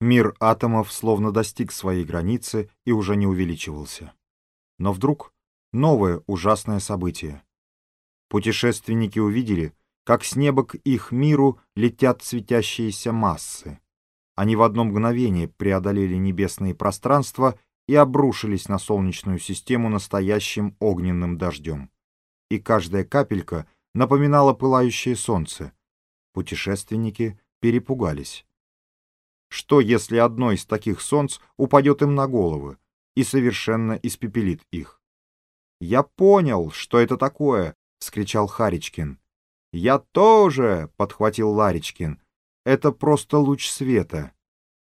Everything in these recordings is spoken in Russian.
Мир атомов словно достиг своей границы и уже не увеличивался. Но вдруг новое ужасное событие. Путешественники увидели, как с неба к их миру летят светящиеся массы. Они в одно мгновение преодолели небесные пространства и обрушились на Солнечную систему настоящим огненным дождем. И каждая капелька напоминала пылающее солнце. Путешественники перепугались. Что, если одно из таких солнц упадет им на головы и совершенно испепелит их? «Я понял, что это такое!» — вскричал Харичкин. «Я тоже!» — подхватил Ларичкин. «Это просто луч света».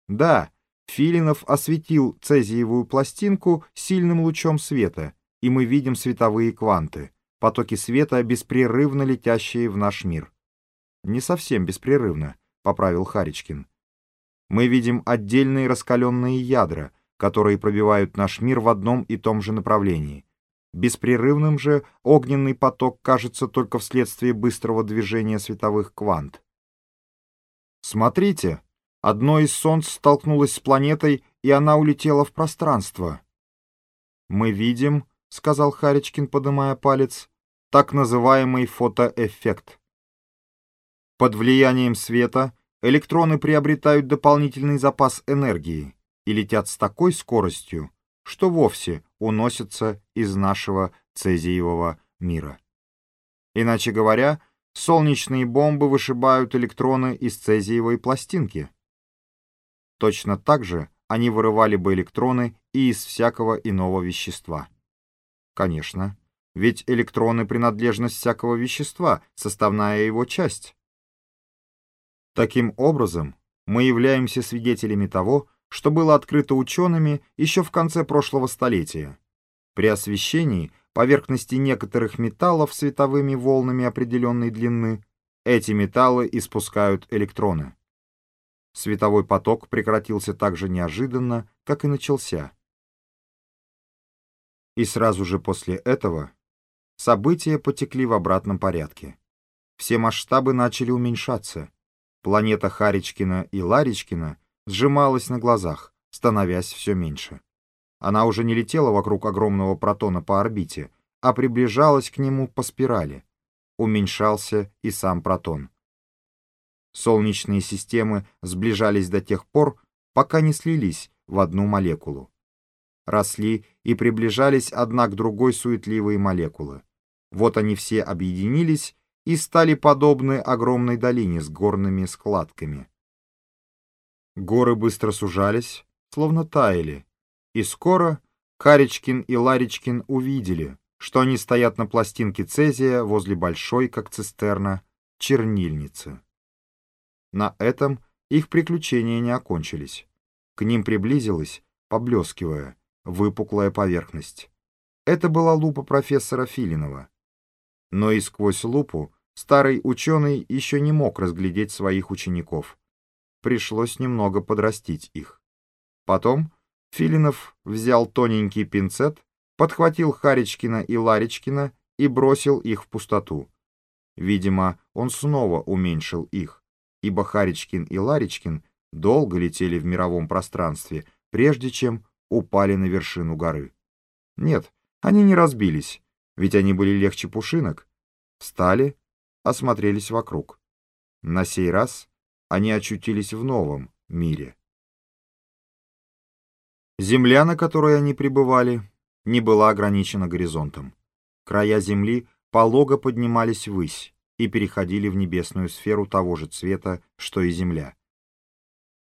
«Да, Филинов осветил цезиевую пластинку сильным лучом света, и мы видим световые кванты, потоки света, беспрерывно летящие в наш мир». «Не совсем беспрерывно», — поправил Харичкин. «Мы видим отдельные раскаленные ядра, которые пробивают наш мир в одном и том же направлении. Беспрерывным же огненный поток кажется только вследствие быстрого движения световых квант. Смотрите, одно из солнц столкнулось с планетой, и она улетела в пространство. «Мы видим», — сказал Харичкин, подымая палец, — «так называемый фотоэффект». Под влиянием света электроны приобретают дополнительный запас энергии и летят с такой скоростью, что вовсе уносятся из нашего цезиевого мира. Иначе говоря, солнечные бомбы вышибают электроны из цезиевой пластинки. Точно так же они вырывали бы электроны и из всякого иного вещества. Конечно, ведь электроны — принадлежность всякого вещества, составная его часть. Таким образом, мы являемся свидетелями того, что было открыто учеными еще в конце прошлого столетия. При освещении поверхности некоторых металлов световыми волнами определенной длины эти металлы испускают электроны. Световой поток прекратился так же неожиданно, как и начался. И сразу же после этого события потекли в обратном порядке. Все масштабы начали уменьшаться. Планета Харичкина и Ларичкина сжималась на глазах, становясь все меньше. Она уже не летела вокруг огромного протона по орбите, а приближалась к нему по спирали. Уменьшался и сам протон. Солнечные системы сближались до тех пор, пока не слились в одну молекулу. Росли и приближались одна к другой суетливые молекулы. Вот они все объединились и стали подобны огромной долине с горными складками. Горы быстро сужались, словно таяли, и скоро Каричкин и Ларичкин увидели, что они стоят на пластинке цезия возле большой, как цистерна, чернильницы. На этом их приключения не окончились. К ним приблизилась, поблескивая, выпуклая поверхность. Это была лупа профессора Филинова. Но и сквозь лупу старый ученый еще не мог разглядеть своих учеников пришлось немного подрастить их. Потом Филинов взял тоненький пинцет, подхватил Харичкина и Ларичкина и бросил их в пустоту. Видимо, он снова уменьшил их, ибо Харичкин и Ларичкин долго летели в мировом пространстве, прежде чем упали на вершину горы. Нет, они не разбились, ведь они были легче пушинок. Встали, осмотрелись вокруг. На сей раз они очутились в новом мире. Земля, на которой они пребывали, не была ограничена горизонтом. Края Земли полого поднимались ввысь и переходили в небесную сферу того же цвета, что и Земля.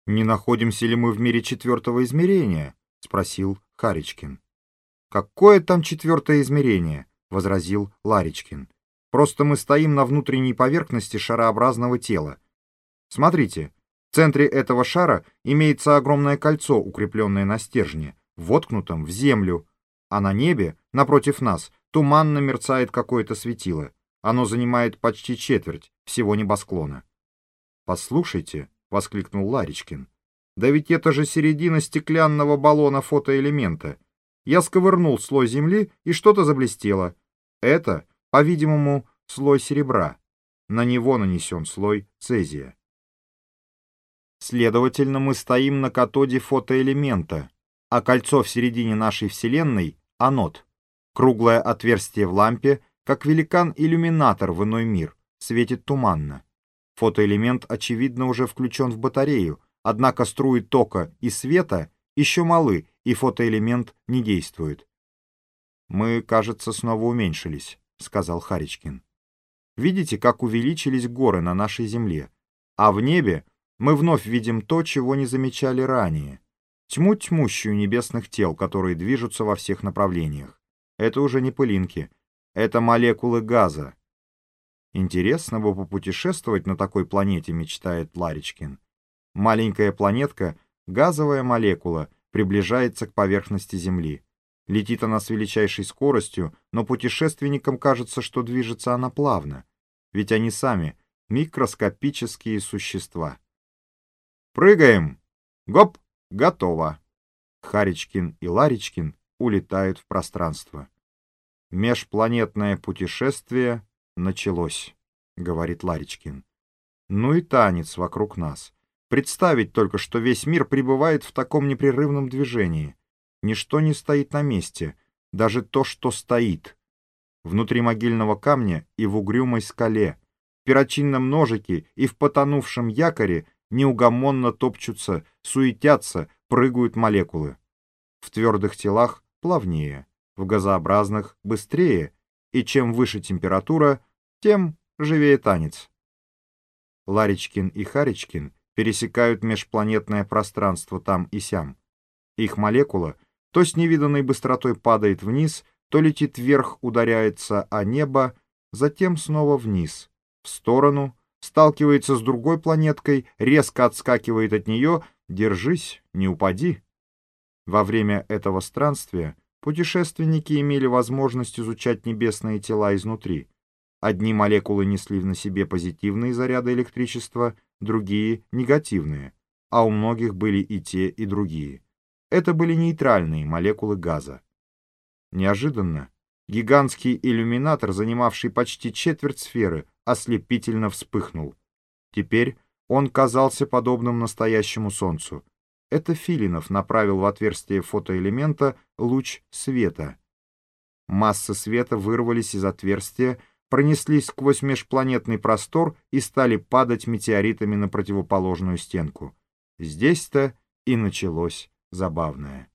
«Не находимся ли мы в мире четвертого измерения?» — спросил Харичкин. «Какое там четвертое измерение?» — возразил Ларичкин. «Просто мы стоим на внутренней поверхности шарообразного тела, Смотрите, в центре этого шара имеется огромное кольцо, укрепленное на стержне, воткнутом в землю, а на небе, напротив нас, туманно мерцает какое-то светило. Оно занимает почти четверть всего небосклона. «Послушайте», — воскликнул Ларичкин, — «да ведь это же середина стеклянного баллона фотоэлемента. Я сковырнул слой земли, и что-то заблестело. Это, по-видимому, слой серебра. На него нанесен слой цезия». Следовательно, мы стоим на катоде фотоэлемента, а кольцо в середине нашей Вселенной — анод. Круглое отверстие в лампе, как великан-иллюминатор в иной мир, светит туманно. Фотоэлемент, очевидно, уже включен в батарею, однако струи тока и света еще малы, и фотоэлемент не действует. «Мы, кажется, снова уменьшились», — сказал Харичкин. «Видите, как увеличились горы на нашей Земле, а в небе мы вновь видим то, чего не замечали ранее. Тьму тьмущую небесных тел, которые движутся во всех направлениях. Это уже не пылинки, это молекулы газа. Интересно бы попутешествовать на такой планете, мечтает Ларичкин. Маленькая планетка, газовая молекула, приближается к поверхности Земли. Летит она с величайшей скоростью, но путешественникам кажется, что движется она плавно. Ведь они сами — микроскопические существа. «Прыгаем! Гоп! Готово!» Харичкин и Ларичкин улетают в пространство. «Межпланетное путешествие началось», — говорит Ларичкин. «Ну и танец вокруг нас. Представить только, что весь мир пребывает в таком непрерывном движении. Ничто не стоит на месте, даже то, что стоит. Внутри могильного камня и в угрюмой скале, в перочинном ножике и в потонувшем якоре неугомонно топчутся, суетятся, прыгают молекулы. В твердых телах плавнее, в газообразных быстрее, и чем выше температура, тем живее танец. Ларичкин и Харичкин пересекают межпланетное пространство там и сям. Их молекула то с невиданной быстротой падает вниз, то летит вверх, ударяется о небо, затем снова вниз, в сторону, сталкивается с другой планеткой, резко отскакивает от нее, держись, не упади. Во время этого странствия путешественники имели возможность изучать небесные тела изнутри. Одни молекулы несли на себе позитивные заряды электричества, другие — негативные, а у многих были и те, и другие. Это были нейтральные молекулы газа. Неожиданно гигантский иллюминатор, занимавший почти четверть сферы, ослепительно вспыхнул. Теперь он казался подобным настоящему солнцу. Это Филинов направил в отверстие фотоэлемента луч света. Массы света вырвались из отверстия, пронеслись сквозь межпланетный простор и стали падать метеоритами на противоположную стенку. Здесь-то и началось забавное.